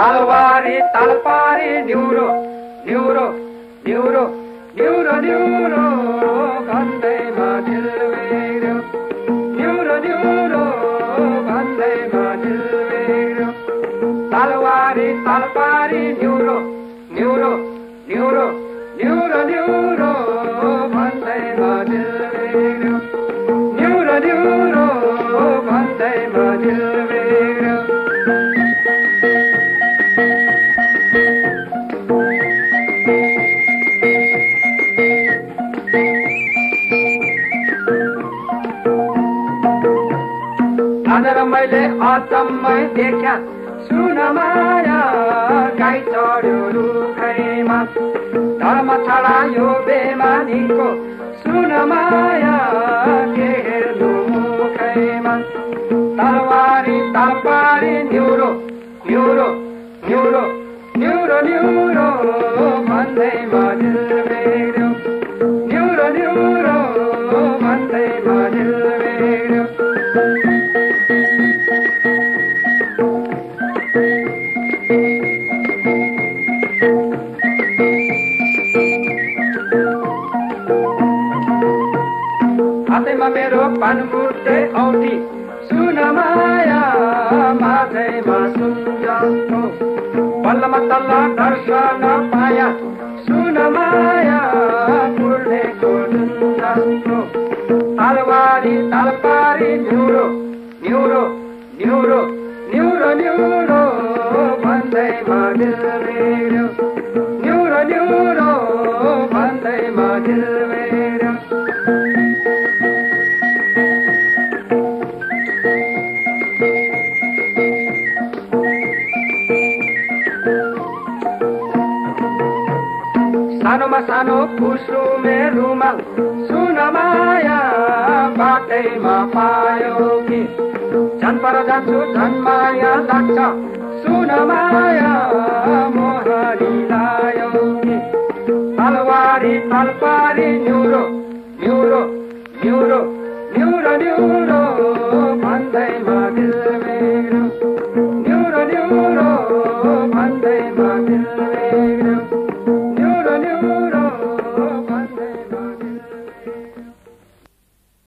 तलवारी तलपारी न्युरो न्युरो न्युरो न्युरो न्युरो भन्दैमा ढिलवेरो न्युरो न्युरो भन्दैमा ढिलवेरो तलवारी तलपारी न्युरो न्युरो न्युरो न्युरो न्युरो आज मैले अचम्मै देख्या सुन माया गाई चढ्यो रुखैमा धर्म छडा यो बेमानीको सुन हातैमा मेरो पानमुर्ते औठी सुन माया माझैमा सुन्दरको बल्लमा तल्ल दर्शन पाया। सुन माया फुल्नेको सुन्दरको तलवारी न्युरो न्युरो न्युरो न्युरो न्युरो भन्दैमा दिल मेरो न्युरो न्युरो भन्दैमा दिल मेरो सानोमा सानो कुसुमे रुमाल सुन माया बाटैमा पायो कि? झन् पर जान्छु झन् माया लाग्छ सुन माया मोहरी लायो कि? तलवारी तलपारी न्युरो न्युरो न्युरो न्युरो न्युरो